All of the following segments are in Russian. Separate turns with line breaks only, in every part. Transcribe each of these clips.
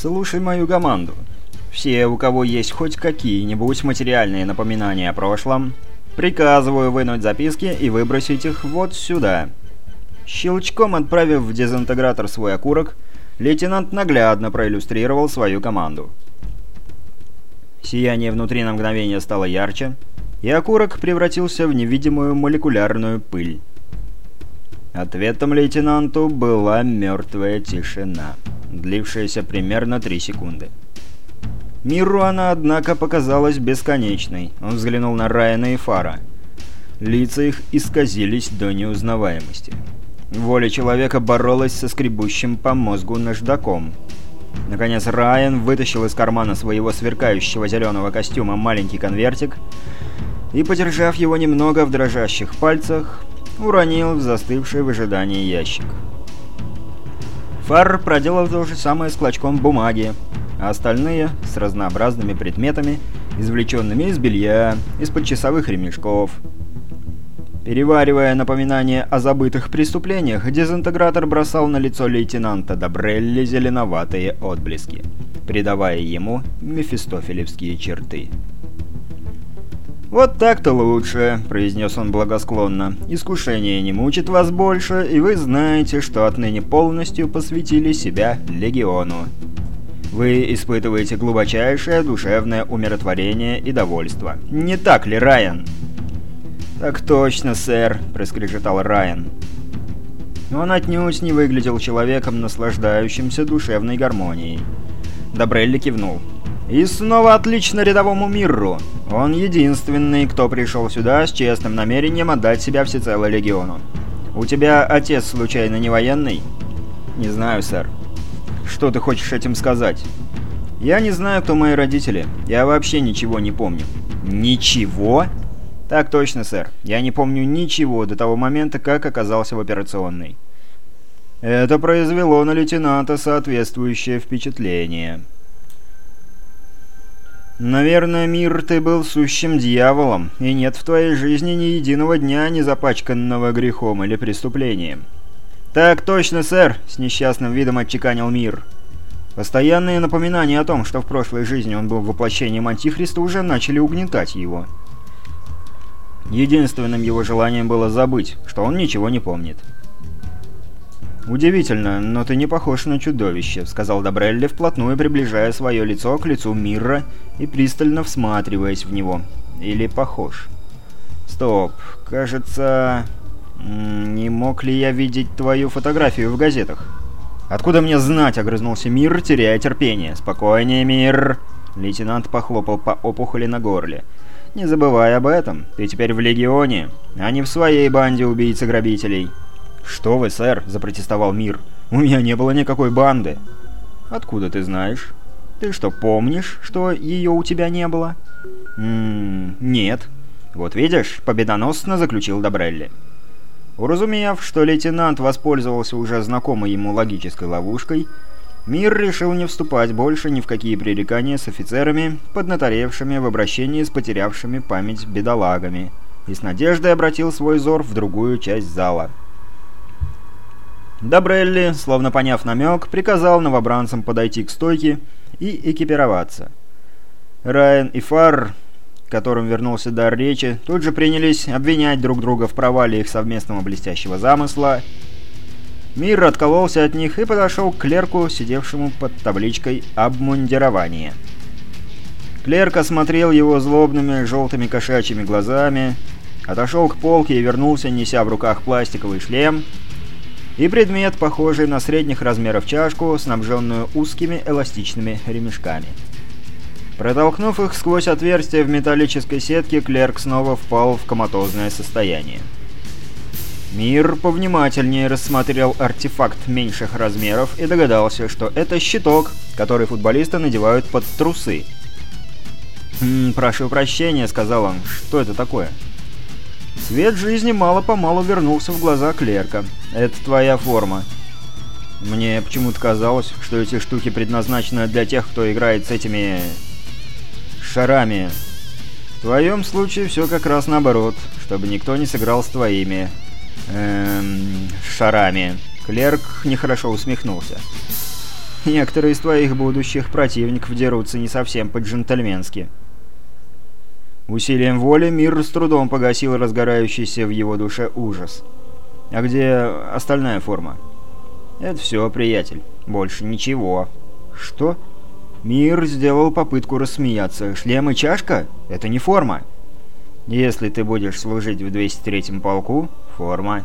Слушай мою команду. Все, у кого есть хоть какие-нибудь материальные напоминания о прошлом, приказываю вынуть записки и выбросить их вот сюда. Щелчком отправив в дезинтегратор свой окурок, лейтенант наглядно проиллюстрировал свою команду. Сияние внутри на мгновение стало ярче, и окурок превратился в невидимую молекулярную пыль. Ответом лейтенанту была мертвая тишина, длившаяся примерно три секунды. Миру она, однако, показалась бесконечной. Он взглянул на Райана и Фара. Лица их исказились до неузнаваемости. Воля человека боролась со скребущим по мозгу наждаком. Наконец Райан вытащил из кармана своего сверкающего зеленого костюма маленький конвертик и, подержав его немного в дрожащих пальцах, уронил в застывший в ожидании ящик. Фар проделал то же самое с клочком бумаги, а остальные с разнообразными предметами, извлеченными из белья, из-под часовых ремешков. Переваривая напоминания о забытых преступлениях, дезинтегратор бросал на лицо лейтенанта Добрелли зеленоватые отблески, придавая ему мефистофелевские черты. «Вот так-то лучше», — произнес он благосклонно. «Искушение не мучит вас больше, и вы знаете, что отныне полностью посвятили себя Легиону. Вы испытываете глубочайшее душевное умиротворение и довольство. Не так ли, Райан?» «Так точно, сэр», — проскрежетал Райан. Он отнюдь не выглядел человеком, наслаждающимся душевной гармонией. Добрелли кивнул. «И снова отлично рядовому миру. Он единственный, кто пришел сюда с честным намерением отдать себя всецело Легиону. У тебя отец случайно не военный?» «Не знаю, сэр». «Что ты хочешь этим сказать?» «Я не знаю, кто мои родители. Я вообще ничего не помню». «Ничего?» «Так точно, сэр. Я не помню ничего до того момента, как оказался в операционной». Это произвело на лейтенанта соответствующее впечатление. «Наверное, мир, ты был сущим дьяволом, и нет в твоей жизни ни единого дня, не запачканного грехом или преступлением». «Так точно, сэр!» — с несчастным видом отчеканил мир. Постоянные напоминания о том, что в прошлой жизни он был воплощением Антихриста, уже начали угнетать его. Единственным его желанием было забыть, что он ничего не помнит. «Удивительно, но ты не похож на чудовище», — сказал Добрелли, вплотную приближая свое лицо к лицу Мирра и пристально всматриваясь в него. «Или похож?» «Стоп, кажется... Не мог ли я видеть твою фотографию в газетах?» «Откуда мне знать?» — огрызнулся Мир, теряя терпение. «Спокойнее, Мир!» Лейтенант похлопал по опухоли на горле. «Не забывай об этом. Ты теперь в Легионе, а не в своей банде убийц-грабителей». «Что вы, сэр?» – запротестовал Мир. «У меня не было никакой банды». «Откуда ты знаешь? Ты что, помнишь, что ее у тебя не было?» «Ммм, нет». «Вот видишь», – победоносно заключил Добрелли. Уразумев, что лейтенант воспользовался уже знакомой ему логической ловушкой, Мир решил не вступать больше ни в какие пререкания с офицерами, поднаторевшими в обращении с потерявшими память бедолагами, и с надеждой обратил свой взор в другую часть зала – Добрелли, словно поняв намек, приказал новобранцам подойти к стойке и экипироваться. Райан и Фар, которым вернулся дар речи, тут же принялись обвинять друг друга в провале их совместного блестящего замысла. Мир откололся от них и подошел к клерку, сидевшему под табличкой «Обмундирование». Клерк осмотрел его злобными желтыми кошачьими глазами, отошел к полке и вернулся, неся в руках пластиковый шлем — и предмет, похожий на средних размеров чашку, снабженную узкими эластичными ремешками. Протолкнув их сквозь отверстие в металлической сетке, клерк снова впал в коматозное состояние. Мир повнимательнее рассмотрел артефакт меньших размеров и догадался, что это щиток, который футболисты надевают под трусы. «М -м, «Прошу прощения», — сказал он. «Что это такое?» Свет жизни мало-помалу вернулся в глаза клерка. «Это твоя форма». Мне почему-то казалось, что эти штуки предназначены для тех, кто играет с этими... шарами. В твоем случае все как раз наоборот, чтобы никто не сыграл с твоими... эм... шарами. Клерк нехорошо усмехнулся. Некоторые из твоих будущих противников дерутся не совсем по-джентльменски». Усилием воли мир с трудом погасил разгорающийся в его душе ужас. «А где остальная форма?» «Это все, приятель. Больше ничего». «Что?» Мир сделал попытку рассмеяться. «Шлем и чашка? Это не форма». «Если ты будешь служить в 203-м полку, форма».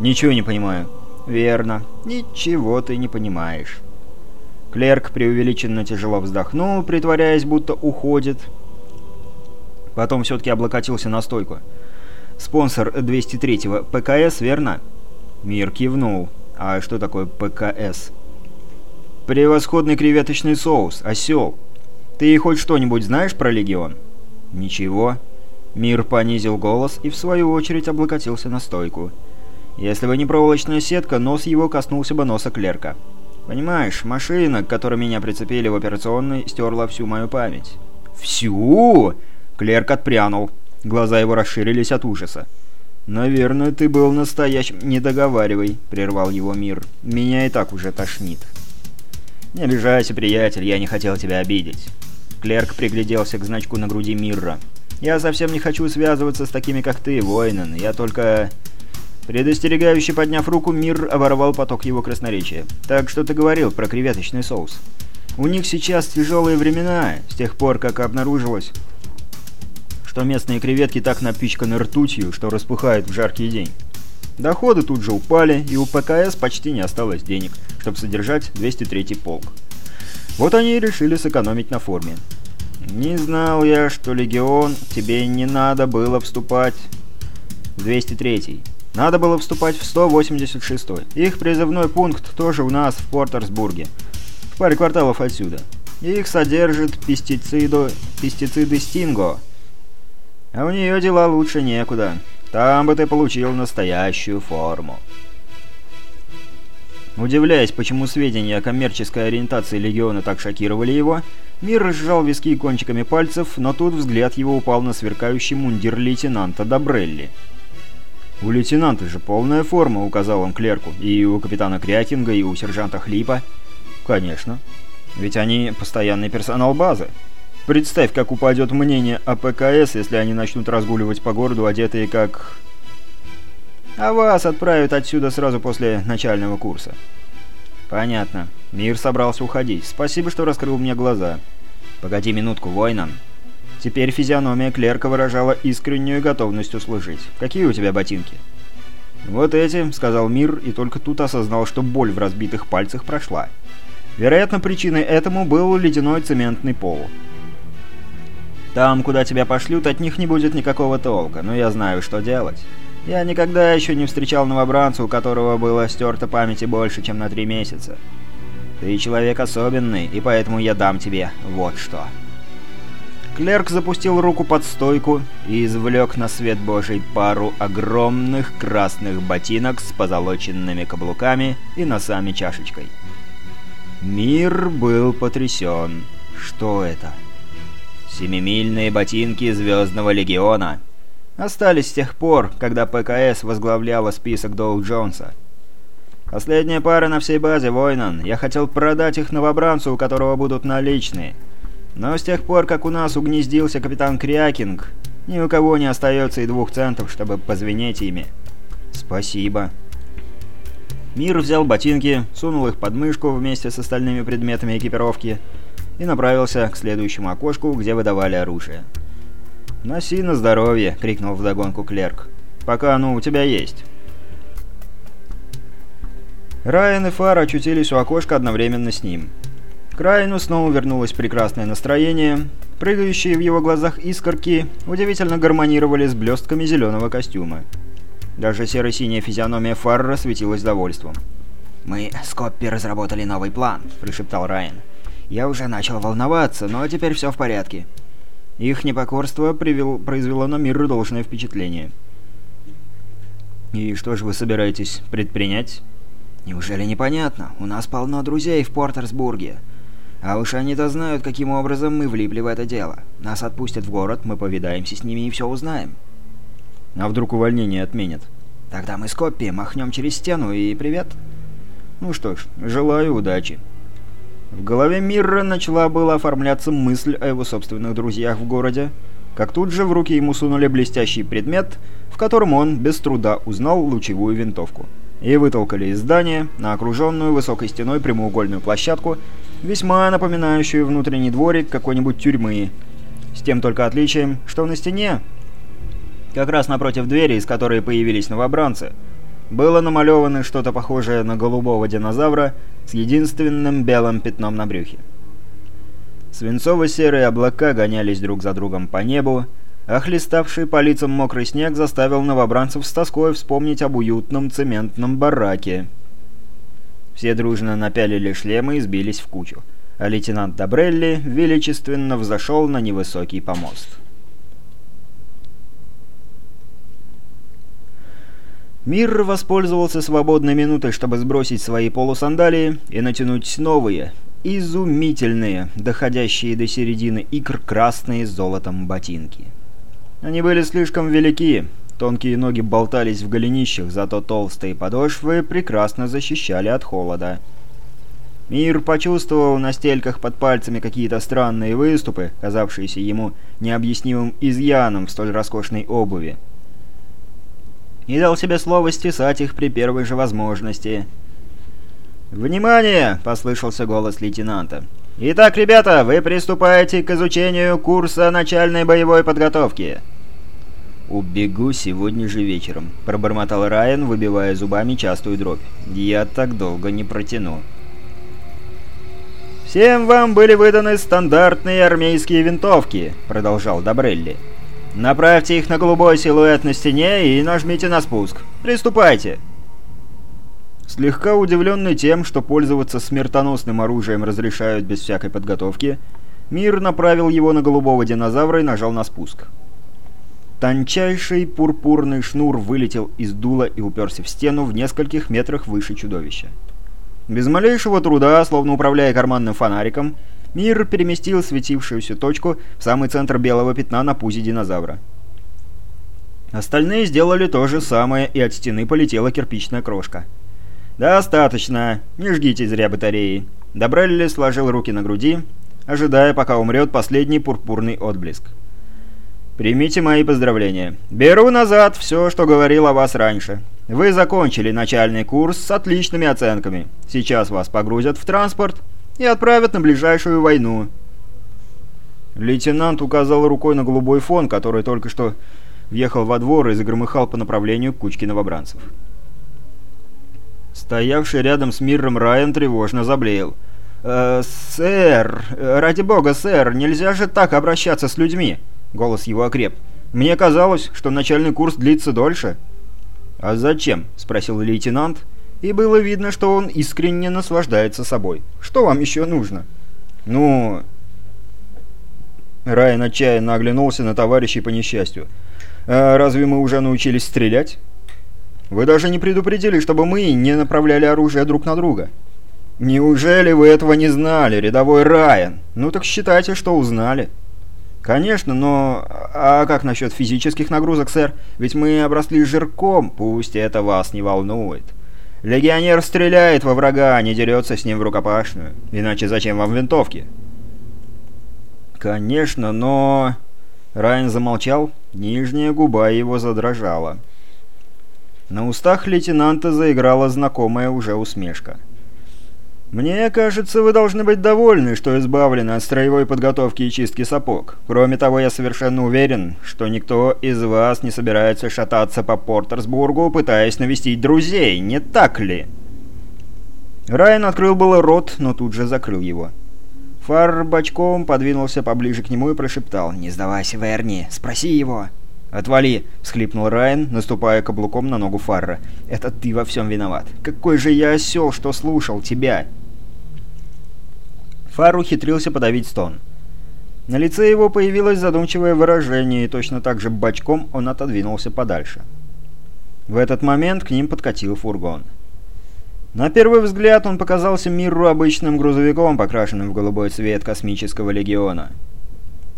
«Ничего не понимаю». «Верно. Ничего ты не понимаешь». Клерк преувеличенно тяжело вздохнул, притворяясь, будто уходит. Потом все-таки облокотился на стойку. «Спонсор 203-го ПКС, верно?» Мир кивнул. «А что такое ПКС?» «Превосходный креветочный соус, осел. Ты хоть что-нибудь знаешь про Легион?» «Ничего». Мир понизил голос и в свою очередь облокотился на стойку. Если бы не проволочная сетка, нос его коснулся бы носа клерка. «Понимаешь, машина, к которой меня прицепили в операционной, стерла всю мою память». «Всю?» Клерк отпрянул. Глаза его расширились от ужаса. «Наверное, ты был настоящим...» «Не договаривай», — прервал его мир. «Меня и так уже тошнит». «Не обижайся, приятель, я не хотел тебя обидеть». Клерк пригляделся к значку на груди Мирра. «Я совсем не хочу связываться с такими, как ты, воинен. Я только...» Предостерегающе подняв руку, Мир оборвал поток его красноречия. «Так что ты говорил про креветочный соус?» «У них сейчас тяжелые времена, с тех пор, как обнаружилось, что местные креветки так напичканы ртутью, что распухают в жаркий день. Доходы тут же упали, и у ПКС почти не осталось денег, чтобы содержать 203-й полк. Вот они и решили сэкономить на форме. «Не знал я, что Легион, тебе не надо было вступать в 203-й. Надо было вступать в 186-й. Их призывной пункт тоже у нас в Портерсбурге, в паре кварталов отсюда. Их содержит пестициды, пестициды Стинго. А у нее дела лучше некуда. Там бы ты получил настоящую форму. Удивляясь, почему сведения о коммерческой ориентации Легиона так шокировали его, Мир разжал виски кончиками пальцев, но тут взгляд его упал на сверкающий мундир лейтенанта Добрелли. «У лейтенанта же полная форма», — указал он клерку, «и у капитана Крякинга, и у сержанта Хлипа». «Конечно. Ведь они постоянный персонал базы. Представь, как упадет мнение о ПКС, если они начнут разгуливать по городу, одетые как... А вас отправят отсюда сразу после начального курса. Понятно. Мир собрался уходить. Спасибо, что раскрыл мне глаза. Погоди минутку, воинам. Теперь физиономия клерка выражала искреннюю готовность услужить. Какие у тебя ботинки? «Вот эти», — сказал Мир, и только тут осознал, что боль в разбитых пальцах прошла. Вероятно, причиной этому был ледяной цементный пол. Там, куда тебя пошлют, от них не будет никакого толка, но я знаю, что делать. Я никогда еще не встречал новобранца, у которого было стерто памяти больше, чем на три месяца. Ты человек особенный, и поэтому я дам тебе вот что». Клерк запустил руку под стойку и извлек на свет божий пару огромных красных ботинок с позолоченными каблуками и носами-чашечкой. Мир был потрясен. Что это? Семимильные ботинки Звездного Легиона. Остались с тех пор, когда ПКС возглавляла список Доу Джонса. Последняя пара на всей базе, Войнан. Я хотел продать их новобранцу, у которого будут наличные. Но с тех пор, как у нас угнездился капитан Крякинг, ни у кого не остается и двух центов, чтобы позвенеть ими. Спасибо. Мир взял ботинки, сунул их под мышку вместе с остальными предметами экипировки и направился к следующему окошку, где выдавали оружие. «Носи на здоровье!» — крикнул вдогонку клерк. «Пока оно у тебя есть!» Райан и Фар очутились у окошка одновременно с ним. К Райану снова вернулось прекрасное настроение. Прыгающие в его глазах искорки удивительно гармонировали с блестками зеленого костюма. Даже серо-синяя физиономия Фарра светилась довольством. «Мы с Коппи разработали новый план», — прошептал Райан. Я уже начал волноваться, но теперь все в порядке. Их непокорство привел, произвело на мир должное впечатление. «И что же вы собираетесь предпринять?» «Неужели непонятно? У нас полно друзей в Портерсбурге. А уж они-то знают, каким образом мы влипли в это дело. Нас отпустят в город, мы повидаемся с ними и все узнаем». «А вдруг увольнение отменят?» «Тогда мы с Коппи махнем через стену и привет». «Ну что ж, желаю удачи». В голове Мирра начала была оформляться мысль о его собственных друзьях в городе, как тут же в руки ему сунули блестящий предмет, в котором он без труда узнал лучевую винтовку, и вытолкали из здания на окруженную высокой стеной прямоугольную площадку, весьма напоминающую внутренний дворик какой-нибудь тюрьмы, с тем только отличием, что на стене, как раз напротив двери, из которой появились новобранцы, было намалевано что-то похожее на голубого динозавра с единственным белым пятном на брюхе. Свинцово-серые облака гонялись друг за другом по небу, а хлеставший по лицам мокрый снег заставил новобранцев с тоской вспомнить об уютном цементном бараке. Все дружно напялили шлемы и сбились в кучу, а лейтенант Добрелли величественно взошел на невысокий помост. Мир воспользовался свободной минутой, чтобы сбросить свои полусандалии и натянуть новые, изумительные, доходящие до середины икр красные с золотом ботинки. Они были слишком велики, тонкие ноги болтались в голенищах, зато толстые подошвы прекрасно защищали от холода. Мир почувствовал на стельках под пальцами какие-то странные выступы, казавшиеся ему необъяснимым изъяном в столь роскошной обуви и дал себе слово стесать их при первой же возможности. «Внимание!» — послышался голос лейтенанта. «Итак, ребята, вы приступаете к изучению курса начальной боевой подготовки». «Убегу сегодня же вечером», — пробормотал Райан, выбивая зубами частую дробь. «Я так долго не протяну». «Всем вам были выданы стандартные армейские винтовки», — продолжал Добрелли. Направьте их на голубой силуэт на стене и нажмите на спуск. Приступайте!» Слегка удивленный тем, что пользоваться смертоносным оружием разрешают без всякой подготовки, Мир направил его на голубого динозавра и нажал на спуск. Тончайший пурпурный шнур вылетел из дула и уперся в стену в нескольких метрах выше чудовища. Без малейшего труда, словно управляя карманным фонариком, Мир переместил светившуюся точку в самый центр белого пятна на пузе динозавра. Остальные сделали то же самое, и от стены полетела кирпичная крошка. «Достаточно. Не жгите зря батареи». Добрелли сложил руки на груди, ожидая, пока умрет последний пурпурный отблеск. «Примите мои поздравления. Беру назад все, что говорил о вас раньше. Вы закончили начальный курс с отличными оценками. Сейчас вас погрузят в транспорт и отправят на ближайшую войну». Лейтенант указал рукой на голубой фон, который только что въехал во двор и загромыхал по направлению к кучке новобранцев. Стоявший рядом с Мирром Райан тревожно заблеял. «Э, «Сэр, ради бога, сэр, нельзя же так обращаться с людьми!» Голос его окреп. «Мне казалось, что начальный курс длится дольше». «А зачем?» — спросил лейтенант, и было видно, что он искренне наслаждается собой. «Что вам еще нужно?» «Ну...» Райан отчаянно оглянулся на товарищей по несчастью. «А разве мы уже научились стрелять?» «Вы даже не предупредили, чтобы мы не направляли оружие друг на друга». «Неужели вы этого не знали, рядовой Райан? Ну так считайте, что узнали». «Конечно, но... А как насчет физических нагрузок, сэр? Ведь мы обросли жирком, пусть это вас не волнует». Легионер стреляет во врага, а не дерется с ним в рукопашную. Иначе зачем вам винтовки? Конечно, но... Райан замолчал, нижняя губа его задрожала. На устах лейтенанта заиграла знакомая уже усмешка. «Мне кажется, вы должны быть довольны, что избавлены от строевой подготовки и чистки сапог. Кроме того, я совершенно уверен, что никто из вас не собирается шататься по Портерсбургу, пытаясь навестить друзей, не так ли?» Райан открыл было рот, но тут же закрыл его. Фар бочком подвинулся поближе к нему и прошептал «Не сдавайся, Верни, спроси его!» «Отвали!» — всхлипнул Райан, наступая каблуком на ногу Фарра. «Это ты во всем виноват. Какой же я осел, что слушал тебя!» Фар ухитрился подавить стон. На лице его появилось задумчивое выражение, и точно так же бочком он отодвинулся подальше. В этот момент к ним подкатил фургон. На первый взгляд он показался миру обычным грузовиком, покрашенным в голубой цвет космического легиона.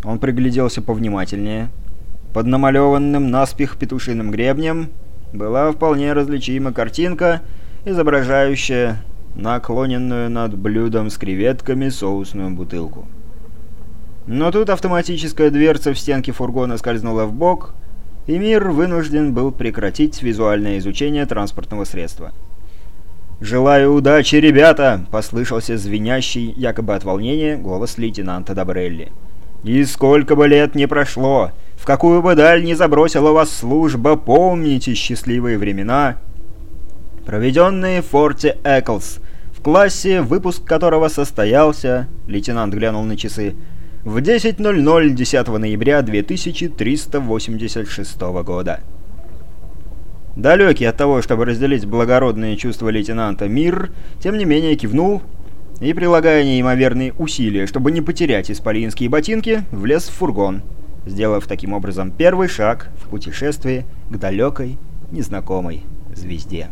Он пригляделся повнимательнее. Под намалеванным наспех петушиным гребнем была вполне различима картинка, изображающая наклоненную над блюдом с креветками соусную бутылку. Но тут автоматическая дверца в стенке фургона скользнула в бок, и мир вынужден был прекратить визуальное изучение транспортного средства. «Желаю удачи, ребята!» — послышался звенящий, якобы от волнения, голос лейтенанта Добрелли. «И сколько бы лет не прошло, в какую бы даль не забросила вас служба, помните счастливые времена, проведенные в форте Эклс, классе, выпуск которого состоялся, лейтенант глянул на часы, в 10.00 10 ноября 2386 года. Далекий от того, чтобы разделить благородные чувства лейтенанта мир, тем не менее кивнул и, прилагая неимоверные усилия, чтобы не потерять исполинские ботинки, влез в фургон, сделав таким образом первый шаг в путешествии к далекой, незнакомой звезде.